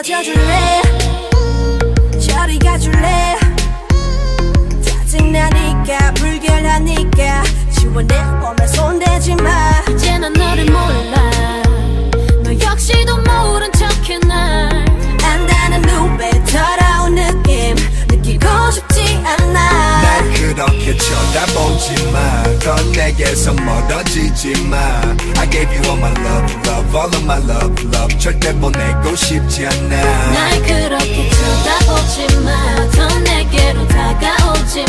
떨어져 줄래? 저리 가줄래? 짜증나니까 불결하니까 지워 내 몸에 손대지 마 쳐다보지 마. 더 내게서 멀어지지 마. I gave you all my love, love, all of my love, love. 절대 보내고 싶지 않아. 날 그렇게 쳐다보지 마 더 내게로 다가오지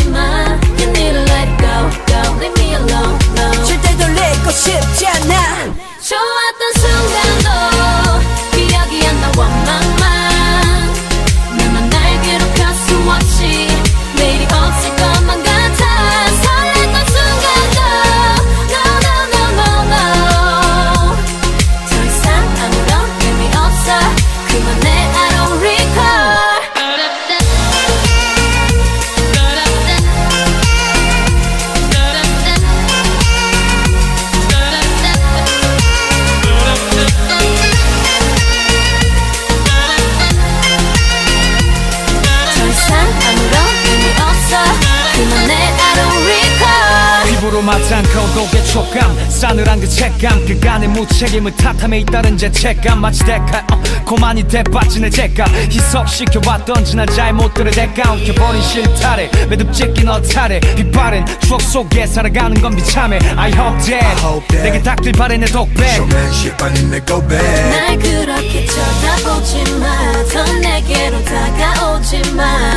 피부로 맞지 않고 독의 촉감. 싸늘한 그 책감. 그간의 무책임을 탓함에 잇따른 죄책감. 마치 대가 어, 고만이 대빠진 내 죄감 희석시켜왔던 지난 잘못들의 대가 엉켜버린 실타래. 매듭짓긴 어타래. 빛바랜 추억 속에 살아가는 건 비참해. I hope that, hope that. 내게 닥칠 바래 내 독백. 쇼맨십 아닌 내 고백. 날 그렇게 쳐다보지 마더 내게로 다가오지 마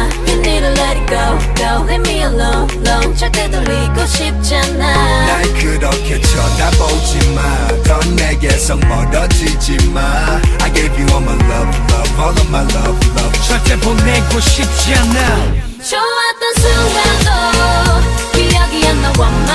go, go Leave me alone, alone 절대 돌리고 싶지 않아 날 그렇게 쳐다보지 마. 더 내게서 멀어지지 마. I gave you all my love, love, all of my love, love. 절대 보내고 싶지 않아 좋았던 순간도 기억이 안나원